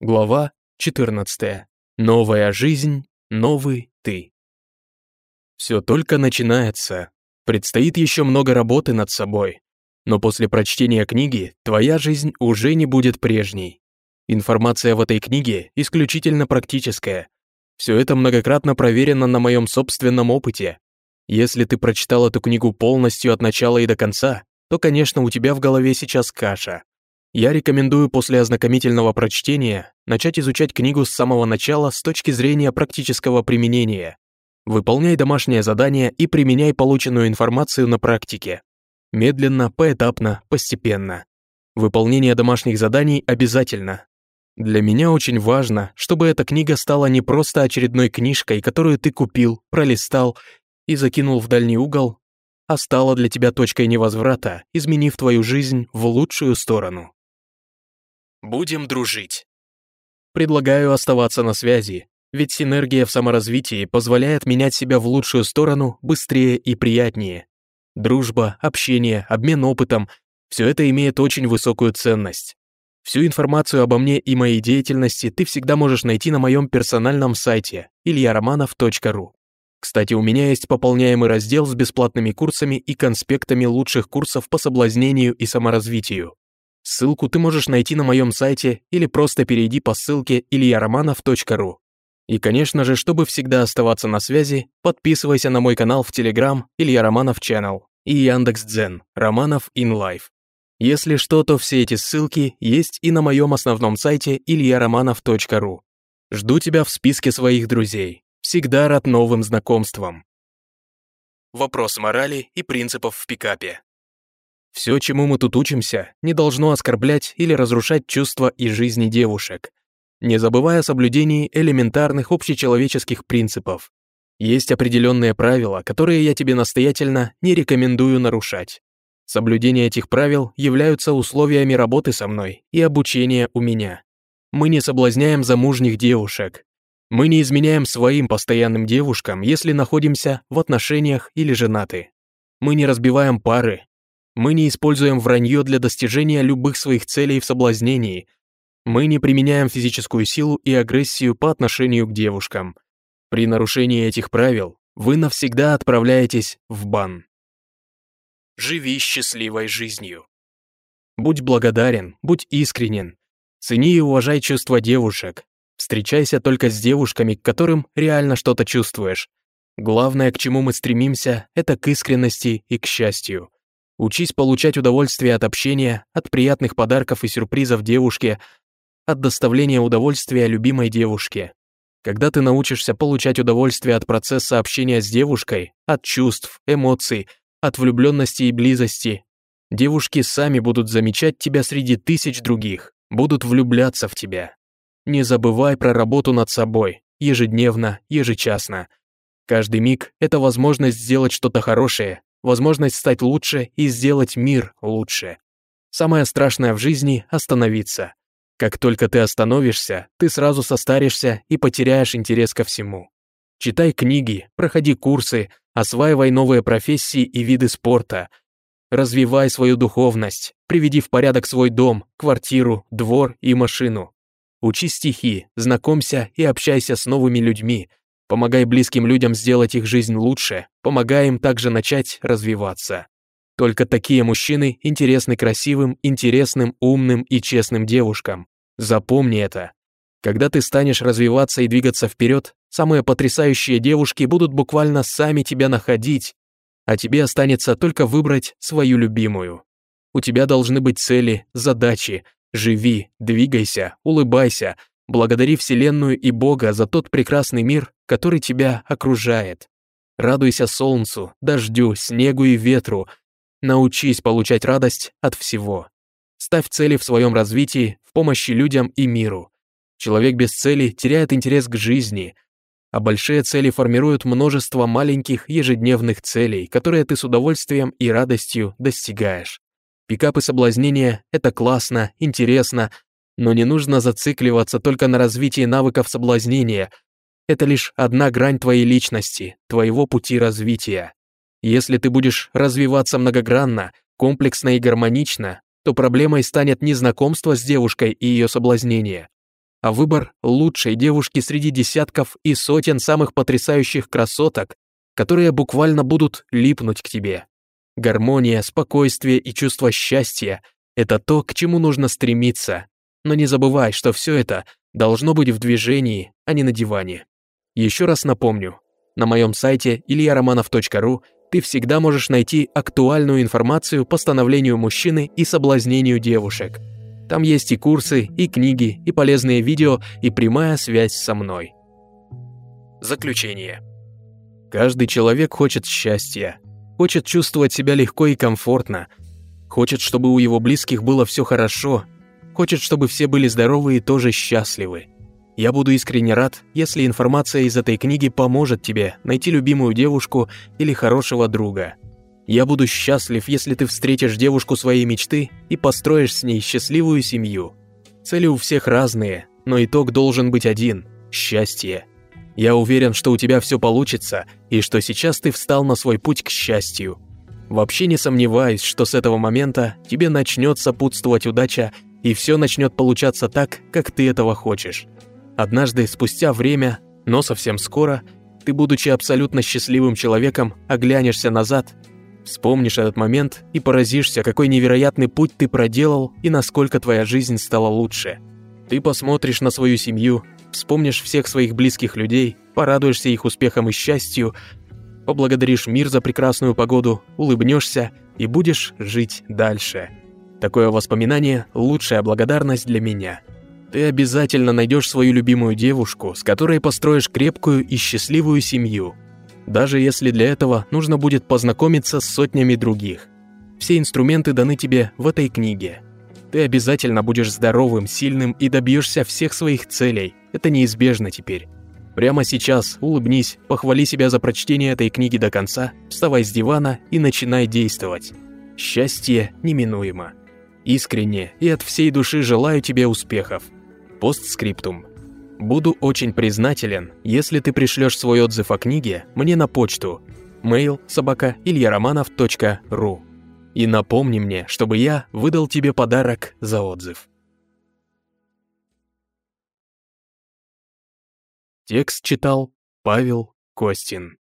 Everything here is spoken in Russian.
Глава 14. Новая жизнь, новый ты. Все только начинается. Предстоит еще много работы над собой. Но после прочтения книги твоя жизнь уже не будет прежней. Информация в этой книге исключительно практическая. Все это многократно проверено на моем собственном опыте. Если ты прочитал эту книгу полностью от начала и до конца, то, конечно, у тебя в голове сейчас каша. Я рекомендую после ознакомительного прочтения начать изучать книгу с самого начала с точки зрения практического применения. Выполняй домашнее задание и применяй полученную информацию на практике. Медленно, поэтапно, постепенно. Выполнение домашних заданий обязательно. Для меня очень важно, чтобы эта книга стала не просто очередной книжкой, которую ты купил, пролистал и закинул в дальний угол, а стала для тебя точкой невозврата, изменив твою жизнь в лучшую сторону. Будем дружить. Предлагаю оставаться на связи, ведь синергия в саморазвитии позволяет менять себя в лучшую сторону быстрее и приятнее. Дружба, общение, обмен опытом – все это имеет очень высокую ценность. Всю информацию обо мне и моей деятельности ты всегда можешь найти на моем персональном сайте ильяроманов.ру. Кстати, у меня есть пополняемый раздел с бесплатными курсами и конспектами лучших курсов по соблазнению и саморазвитию. Ссылку ты можешь найти на моем сайте или просто перейди по ссылке ильяроманов.ру. И, конечно же, чтобы всегда оставаться на связи, подписывайся на мой канал в Telegram Илья Романов Channel и Яндекс.Дзен Романов in Life. Если что, то все эти ссылки есть и на моем основном сайте ильяроманов.ру. Жду тебя в списке своих друзей. Всегда рад новым знакомствам. Вопрос морали и принципов в пикапе. Все, чему мы тут учимся, не должно оскорблять или разрушать чувства и жизни девушек, не забывая о соблюдении элементарных общечеловеческих принципов. Есть определенные правила, которые я тебе настоятельно не рекомендую нарушать. Соблюдение этих правил являются условиями работы со мной и обучения у меня. Мы не соблазняем замужних девушек. Мы не изменяем своим постоянным девушкам, если находимся в отношениях или женаты. Мы не разбиваем пары, мы не используем вранье для достижения любых своих целей в соблазнении. Мы не применяем физическую силу и агрессию по отношению к девушкам. При нарушении этих правил вы навсегда отправляетесь в бан. Живи счастливой жизнью. Будь благодарен, будь искренен. Цени и уважай чувства девушек. Встречайся только с девушками, к которым реально что-то чувствуешь. Главное, к чему мы стремимся, это к искренности и к счастью. Учись получать удовольствие от общения, от приятных подарков и сюрпризов девушке, от доставления удовольствия любимой девушке. Когда ты научишься получать удовольствие от процесса общения с девушкой, от чувств, эмоций, от влюбленности и близости, девушки сами будут замечать тебя среди тысяч других, будут влюбляться в тебя. Не забывай про работу над собой, ежедневно, ежечасно. Каждый миг — это возможность сделать что-то хорошее, возможность стать лучше и сделать мир лучше. Самое страшное в жизни — остановиться. Как только ты остановишься, ты сразу состаришься и потеряешь интерес ко всему. Читай книги, проходи курсы, осваивай новые профессии и виды спорта. Развивай свою духовность, приведи в порядок свой дом, квартиру, двор и машину. Учи стихи, знакомься и общайся с новыми людьми, Помогай близким людям сделать их жизнь лучше, помогай им также начать развиваться. Только такие мужчины интересны красивым, интересным, умным и честным девушкам. Запомни это. Когда ты станешь развиваться и двигаться вперед, самые потрясающие девушки будут буквально сами тебя находить, а тебе останется только выбрать свою любимую. У тебя должны быть цели, задачи. Живи, двигайся, улыбайся, Благодари Вселенную и Бога за тот прекрасный мир, который тебя окружает. Радуйся солнцу, дождю, снегу и ветру. Научись получать радость от всего. Ставь цели в своем развитии, в помощи людям и миру. Человек без цели теряет интерес к жизни, а большие цели формируют множество маленьких ежедневных целей, которые ты с удовольствием и радостью достигаешь. Пикап и соблазнение — это классно, интересно, но не нужно зацикливаться только на развитии навыков соблазнения. Это лишь одна грань твоей личности, твоего пути развития. Если ты будешь развиваться многогранно, комплексно и гармонично, то проблемой станет не знакомство с девушкой и ее соблазнение, а выбор лучшей девушки среди десятков и сотен самых потрясающих красоток, которые буквально будут липнуть к тебе. Гармония, спокойствие и чувство счастья — это то, к чему нужно стремиться. Но не забывай, что все это должно быть в движении, а не на диване. Еще раз напомню, на моем сайте ильяроманов.ру ты всегда можешь найти актуальную информацию по становлению мужчины и соблазнению девушек. Там есть и курсы, и книги, и полезные видео, и прямая связь со мной. Заключение. Каждый человек хочет счастья, хочет чувствовать себя легко и комфортно, хочет, чтобы у его близких было все хорошо, хочет, чтобы все были здоровы и тоже счастливы. Я буду искренне рад, если информация из этой книги поможет тебе найти любимую девушку или хорошего друга. Я буду счастлив, если ты встретишь девушку своей мечты и построишь с ней счастливую семью. Цели у всех разные, но итог должен быть один – счастье. Я уверен, что у тебя все получится, и что сейчас ты встал на свой путь к счастью. Вообще не сомневаюсь, что с этого момента тебе начнет сопутствовать удача, и все начнет получаться так, как ты этого хочешь. Однажды, спустя время, но совсем скоро, ты, будучи абсолютно счастливым человеком, оглянешься назад, вспомнишь этот момент и поразишься, какой невероятный путь ты проделал и насколько твоя жизнь стала лучше. Ты посмотришь на свою семью, вспомнишь всех своих близких людей, порадуешься их успехам и счастью, поблагодаришь мир за прекрасную погоду, улыбнешься и будешь жить дальше. Такое воспоминание – лучшая благодарность для меня – ты обязательно найдешь свою любимую девушку, с которой построишь крепкую и счастливую семью. Даже если для этого нужно будет познакомиться с сотнями других. Все инструменты даны тебе в этой книге. Ты обязательно будешь здоровым, сильным и добьешься всех своих целей. Это неизбежно теперь. Прямо сейчас улыбнись, похвали себя за прочтение этой книги до конца, вставай с дивана и начинай действовать. Счастье неминуемо. Искренне и от всей души желаю тебе успехов. Постскриптум. Буду очень признателен, если ты пришлешь свой отзыв о книге мне на почту mail собака ильяроманов.ру и напомни мне, чтобы я выдал тебе подарок за отзыв. Текст читал Павел Костин.